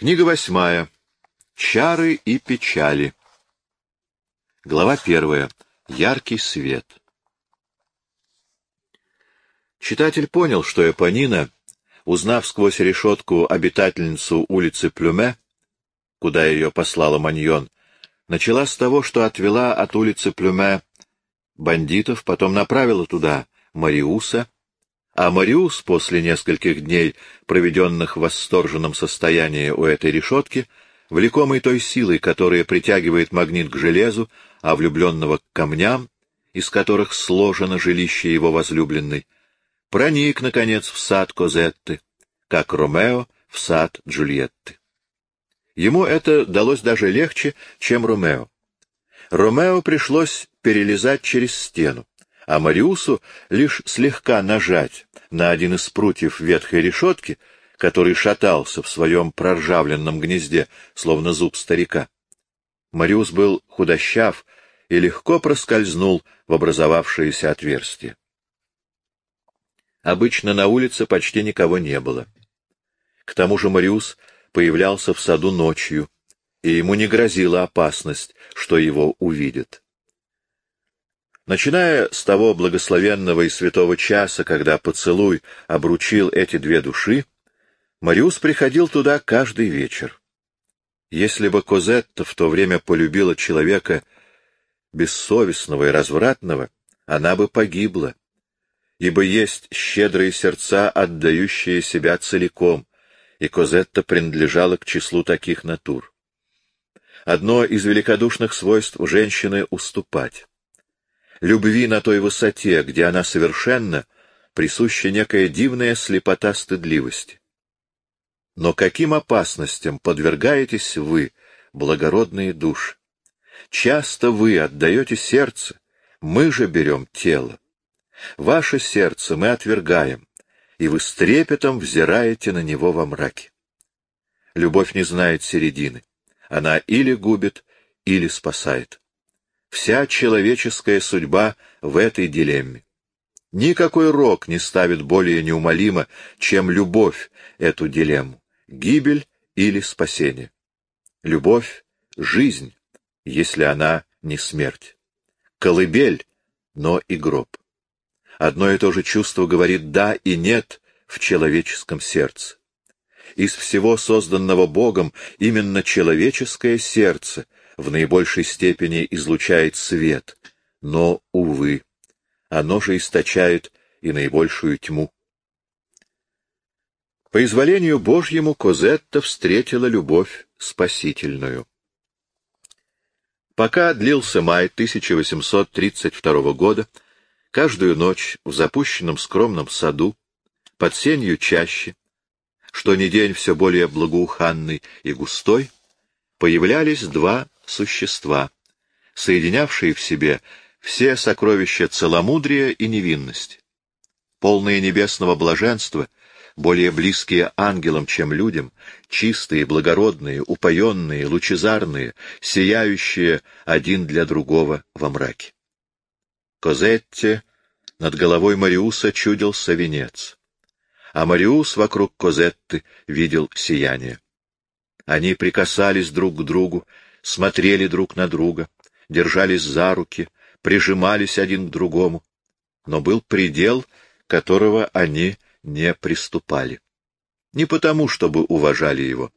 Книга восьмая. Чары и печали. Глава первая. Яркий свет. Читатель понял, что Эпонина, узнав сквозь решетку обитательницу улицы Плюме, куда ее послала Маньон, начала с того, что отвела от улицы Плюме бандитов, потом направила туда Мариуса, а Мариус после нескольких дней, проведенных в восторженном состоянии у этой решетки, влекомый той силой, которая притягивает магнит к железу, а влюбленного к камням, из которых сложено жилище его возлюбленной, проник, наконец, в сад Козетты, как Ромео в сад Джульетты. Ему это далось даже легче, чем Ромео. Ромео пришлось перелезать через стену а Мариусу лишь слегка нажать на один из прутьев ветхой решетки, который шатался в своем проржавленном гнезде, словно зуб старика. Мариус был худощав и легко проскользнул в образовавшееся отверстие. Обычно на улице почти никого не было. К тому же Мариус появлялся в саду ночью, и ему не грозила опасность, что его увидят. Начиная с того благословенного и святого часа, когда поцелуй обручил эти две души, Мариус приходил туда каждый вечер. Если бы Козетта в то время полюбила человека бессовестного и развратного, она бы погибла, ибо есть щедрые сердца, отдающие себя целиком, и Козетта принадлежала к числу таких натур. Одно из великодушных свойств женщины — уступать любви на той высоте, где она совершенна, присуща некая дивная слепота стыдливости. Но каким опасностям подвергаетесь вы, благородные души? Часто вы отдаете сердце, мы же берем тело. Ваше сердце мы отвергаем, и вы с трепетом взираете на него во мраке. Любовь не знает середины. Она или губит, или спасает. Вся человеческая судьба в этой дилемме. Никакой рок не ставит более неумолимо, чем любовь эту дилемму — гибель или спасение. Любовь — жизнь, если она не смерть. Колыбель, но и гроб. Одно и то же чувство говорит «да» и «нет» в человеческом сердце. Из всего созданного Богом именно человеческое сердце — в наибольшей степени излучает свет, но, увы, оно же источает и наибольшую тьму. По изволению Божьему Козетта встретила любовь спасительную. Пока длился май 1832 года, каждую ночь в запущенном скромном саду, под сенью чаще, что ни день все более благоуханный и густой, появлялись два существа, соединявшие в себе все сокровища целомудрия и невинности. Полные небесного блаженства, более близкие ангелам, чем людям, чистые, благородные, упоенные, лучезарные, сияющие один для другого во мраке. Козетте над головой Мариуса чудился венец, а Мариус вокруг Козетты видел сияние. Они прикасались друг к другу, смотрели друг на друга, держались за руки, прижимались один к другому. Но был предел, которого они не приступали. Не потому, чтобы уважали его.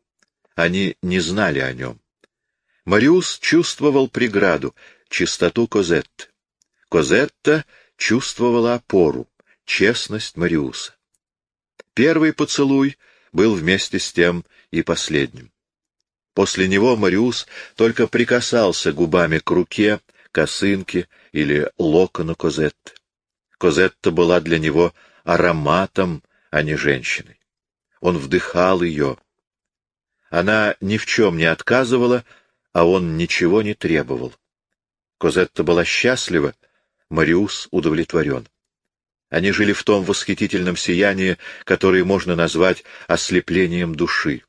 Они не знали о нем. Мариус чувствовал преграду, чистоту Козетты. Козетта чувствовала опору, честность Мариуса. Первый поцелуй был вместе с тем и последним. После него Мариус только прикасался губами к руке, косынке или локону Козетты. Козетта была для него ароматом, а не женщиной. Он вдыхал ее. Она ни в чем не отказывала, а он ничего не требовал. Козетта была счастлива, Мариус удовлетворен. Они жили в том восхитительном сиянии, которое можно назвать ослеплением души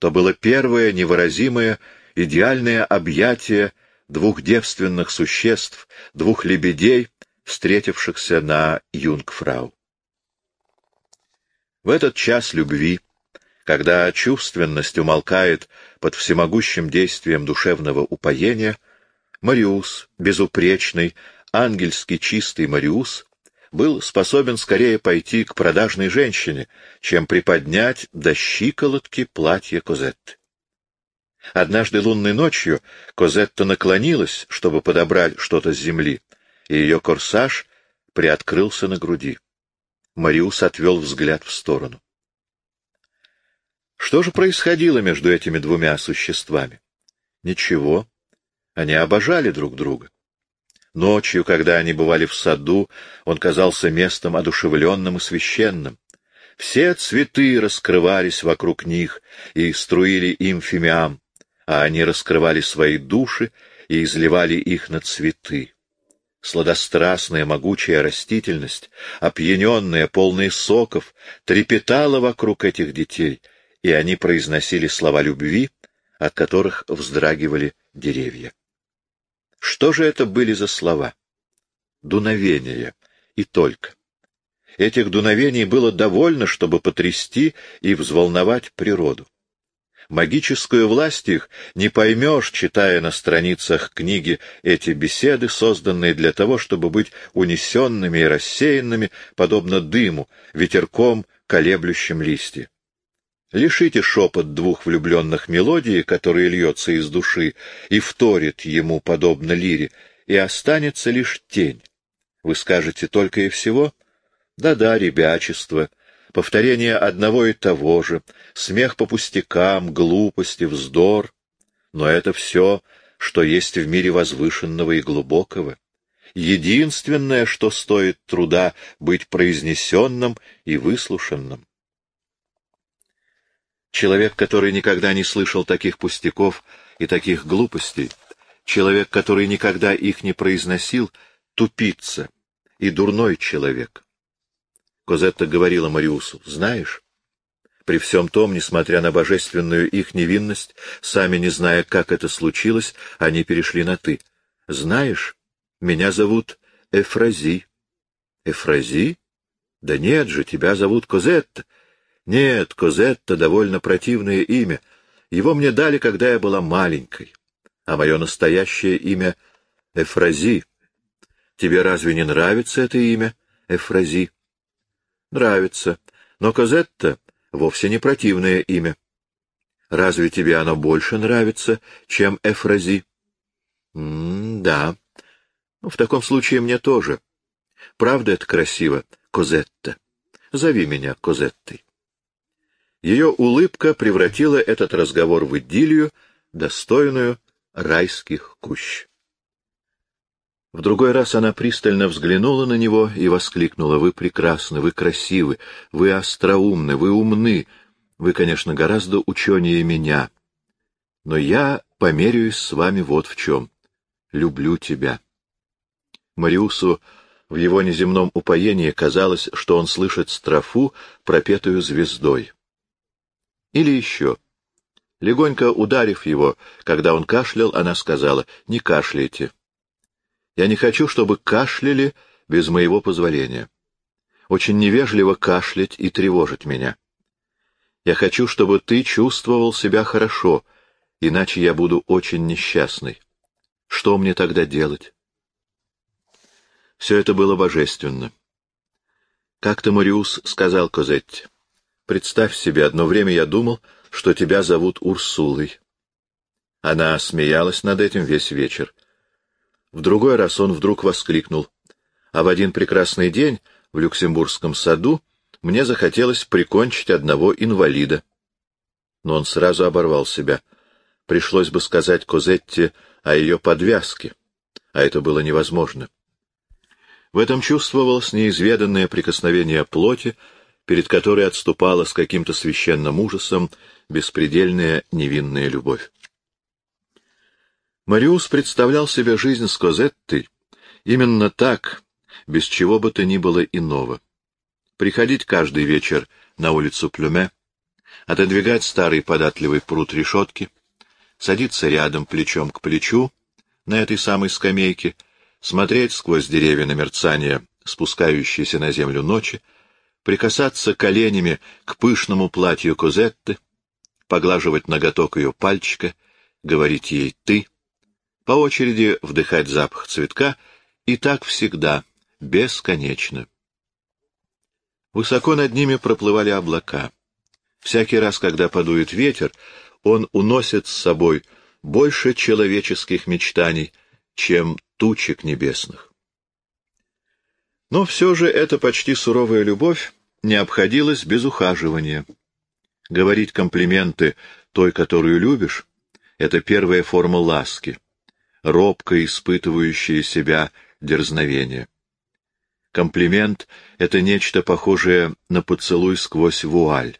то было первое невыразимое идеальное объятие двух девственных существ, двух лебедей, встретившихся на Юнгфрау. В этот час любви, Когда чувственность умолкает под всемогущим действием душевного упоения, Мариус, безупречный, ангельски чистый Мариус, был способен скорее пойти к продажной женщине, чем приподнять до щиколотки платье Козетты. Однажды лунной ночью Козетта наклонилась, чтобы подобрать что-то с земли, и ее корсаж приоткрылся на груди. Мариус отвел взгляд в сторону. Что же происходило между этими двумя существами? Ничего. Они обожали друг друга. Ночью, когда они бывали в саду, он казался местом одушевленным и священным. Все цветы раскрывались вокруг них и струили им фимиам, а они раскрывали свои души и изливали их на цветы. Сладострастная могучая растительность, опьяненная, полная соков, трепетала вокруг этих детей, и они произносили слова любви, от которых вздрагивали деревья. Что же это были за слова? Дуновения. И только. Этих дуновений было довольно, чтобы потрясти и взволновать природу. Магическую власть их не поймешь, читая на страницах книги эти беседы, созданные для того, чтобы быть унесенными и рассеянными, подобно дыму, ветерком, колеблющим листья. Лишите шепот двух влюбленных мелодий, который льется из души и вторит ему, подобно лире, и останется лишь тень. Вы скажете только и всего? Да-да, ребячество, повторение одного и того же, смех по пустякам, глупости, вздор. Но это все, что есть в мире возвышенного и глубокого. Единственное, что стоит труда быть произнесенным и выслушанным. Человек, который никогда не слышал таких пустяков и таких глупостей, человек, который никогда их не произносил, тупица и дурной человек. Козетта говорила Мариусу, знаешь, при всем том, несмотря на божественную их невинность, сами не зная, как это случилось, они перешли на «ты». Знаешь, меня зовут Эфрази. Эфрази? Да нет же, тебя зовут Козетта. Нет, Козетта — довольно противное имя. Его мне дали, когда я была маленькой. А мое настоящее имя — Эфрази. Тебе разве не нравится это имя, Эфрази? Нравится. Но Козетта — вовсе не противное имя. Разве тебе оно больше нравится, чем Эфрази? М да. Ну, в таком случае мне тоже. Правда это красиво, Козетта? Зови меня Козеттой. Ее улыбка превратила этот разговор в идиллию, достойную райских кущ. В другой раз она пристально взглянула на него и воскликнула, «Вы прекрасны, вы красивы, вы остроумны, вы умны, вы, конечно, гораздо ученее меня, но я померяюсь с вами вот в чем. Люблю тебя». Мариусу в его неземном упоении казалось, что он слышит строфу, пропетую звездой. Или еще. Легонько ударив его, когда он кашлял, она сказала, «Не кашляйте. Я не хочу, чтобы кашляли без моего позволения. Очень невежливо кашлять и тревожить меня. Я хочу, чтобы ты чувствовал себя хорошо, иначе я буду очень несчастный. Что мне тогда делать?» Все это было божественно. Как-то Мариус сказал Козетте, Представь себе, одно время я думал, что тебя зовут Урсулой. Она смеялась над этим весь вечер. В другой раз он вдруг воскликнул. А в один прекрасный день в Люксембургском саду мне захотелось прикончить одного инвалида. Но он сразу оборвал себя. Пришлось бы сказать Козетте о ее подвязке, а это было невозможно. В этом чувствовалось неизведанное прикосновение плоти, перед которой отступала с каким-то священным ужасом беспредельная невинная любовь. Мариус представлял себе жизнь с Козеттой именно так, без чего бы то ни было иного. Приходить каждый вечер на улицу Плюме, отодвигать старый податливый пруд решетки, садиться рядом плечом к плечу на этой самой скамейке, смотреть сквозь деревья на мерцание спускающейся на землю ночи, прикасаться коленями к пышному платью Козетты, поглаживать ноготок ее пальчика, говорить ей «ты», по очереди вдыхать запах цветка, и так всегда, бесконечно. Высоко над ними проплывали облака. Всякий раз, когда подует ветер, он уносит с собой больше человеческих мечтаний, чем тучек небесных. Но все же эта почти суровая любовь не обходилась без ухаживания. Говорить комплименты той, которую любишь, — это первая форма ласки, робко испытывающая себя дерзновение. Комплимент — это нечто похожее на поцелуй сквозь вуаль.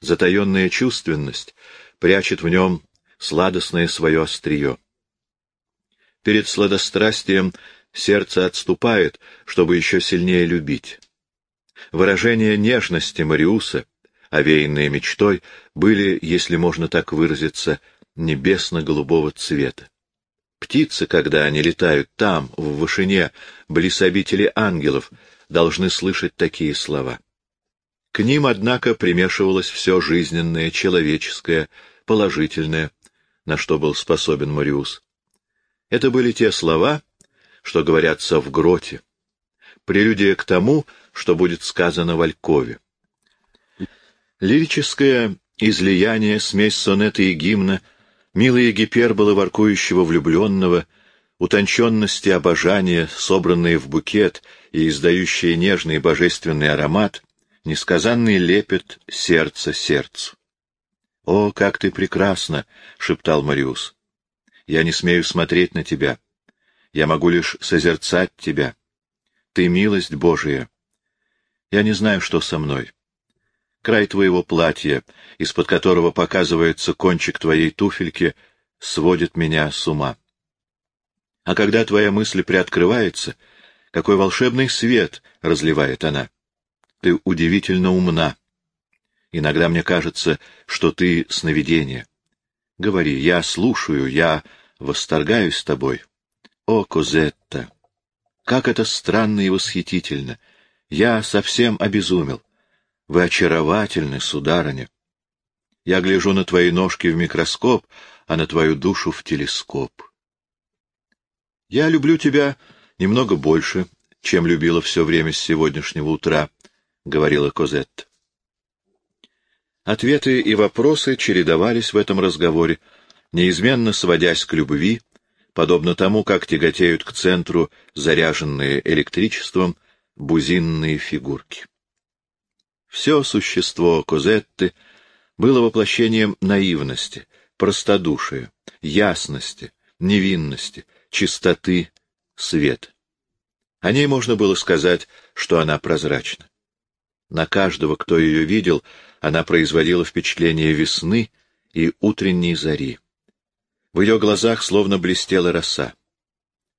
Затаенная чувственность прячет в нем сладостное свое острие. Перед сладострастием сердце отступает, чтобы еще сильнее любить. Выражения нежности Мариуса, овеянные мечтой, были, если можно так выразиться, небесно-голубого цвета. Птицы, когда они летают там, в вышине, близ обители ангелов, должны слышать такие слова. К ним, однако, примешивалось все жизненное, человеческое, положительное, на что был способен Мариус. Это были те слова, что говорятся в гроте, прелюдия к тому, что будет сказано в Алькове. Лирическое излияние, смесь сонета и гимна — Милые гиперболы воркующего влюбленного, утонченности обожания, собранные в букет и издающие нежный божественный аромат, несказанный лепет сердца сердцу. — О, как ты прекрасна! — шептал Мариус. — Я не смею смотреть на тебя. Я могу лишь созерцать тебя. Ты милость Божия. Я не знаю, что со мной край твоего платья, из-под которого показывается кончик твоей туфельки, сводит меня с ума. А когда твоя мысль приоткрывается, какой волшебный свет разливает она. Ты удивительно умна. Иногда мне кажется, что ты сновидение. Говори, я слушаю, я восторгаюсь тобой. О, Козетта! Как это странно и восхитительно! Я совсем обезумел. Вы очаровательны, сударыня. Я гляжу на твои ножки в микроскоп, а на твою душу в телескоп. Я люблю тебя немного больше, чем любила все время с сегодняшнего утра, — говорила Козетта. Ответы и вопросы чередовались в этом разговоре, неизменно сводясь к любви, подобно тому, как тяготеют к центру заряженные электричеством бузинные фигурки. Все существо Козетты было воплощением наивности, простодушия, ясности, невинности, чистоты, света. О ней можно было сказать, что она прозрачна. На каждого, кто ее видел, она производила впечатление весны и утренней зари. В ее глазах словно блестела роса.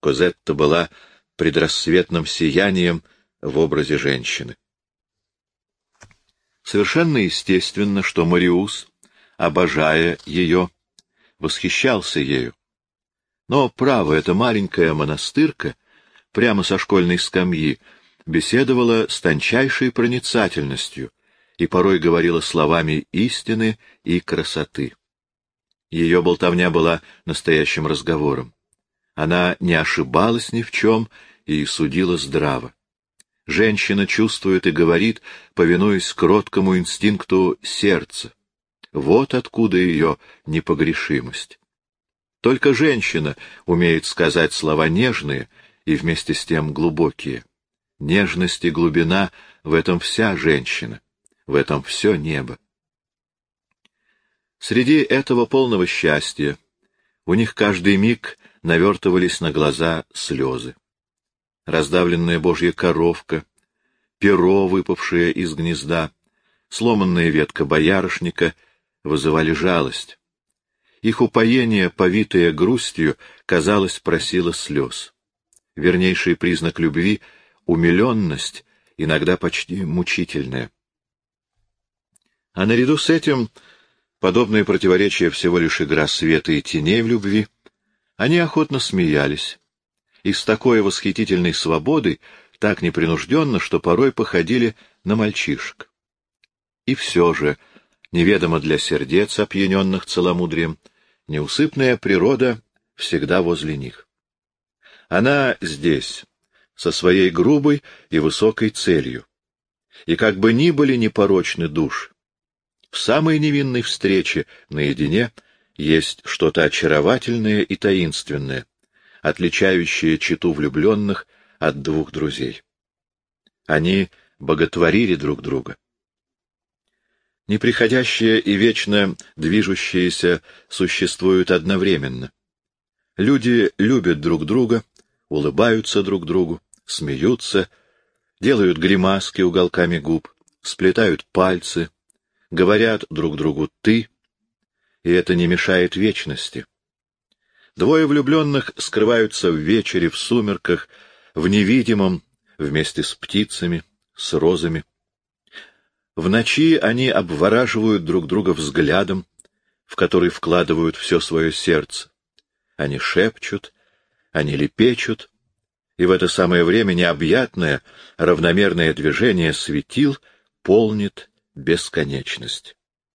Козетта была предрассветным сиянием в образе женщины. Совершенно естественно, что Мариус, обожая ее, восхищался ею. Но, право, эта маленькая монастырка, прямо со школьной скамьи, беседовала с тончайшей проницательностью и порой говорила словами истины и красоты. Ее болтовня была настоящим разговором. Она не ошибалась ни в чем и судила здраво. Женщина чувствует и говорит, повинуясь кроткому инстинкту сердца. Вот откуда ее непогрешимость. Только женщина умеет сказать слова нежные и вместе с тем глубокие. Нежность и глубина — в этом вся женщина, в этом все небо. Среди этого полного счастья у них каждый миг навертывались на глаза слезы раздавленная божья коровка, перо, выпавшее из гнезда, сломанная ветка боярышника вызывали жалость. Их упоение, повитое грустью, казалось, просило слез. Вернейший признак любви — умиленность, иногда почти мучительная. А наряду с этим, подобные противоречия всего лишь игра света и теней в любви, они охотно смеялись, и с такой восхитительной свободой, так непринужденно, что порой походили на мальчишек. И все же, неведомо для сердец, опьяненных целомудрием, неусыпная природа всегда возле них. Она здесь, со своей грубой и высокой целью. И как бы ни были непорочны душ, в самой невинной встрече наедине есть что-то очаровательное и таинственное, отличающее читу влюбленных от двух друзей. Они боготворили друг друга. Неприходящее и вечно движущееся существуют одновременно. Люди любят друг друга, улыбаются друг другу, смеются, делают гримаски уголками губ, сплетают пальцы, говорят друг другу «ты», и это не мешает вечности. Двое влюбленных скрываются в вечере, в сумерках, в невидимом, вместе с птицами, с розами. В ночи они обвораживают друг друга взглядом, в который вкладывают все свое сердце. Они шепчут, они лепечут, и в это самое время необъятное, равномерное движение светил полнит бесконечность.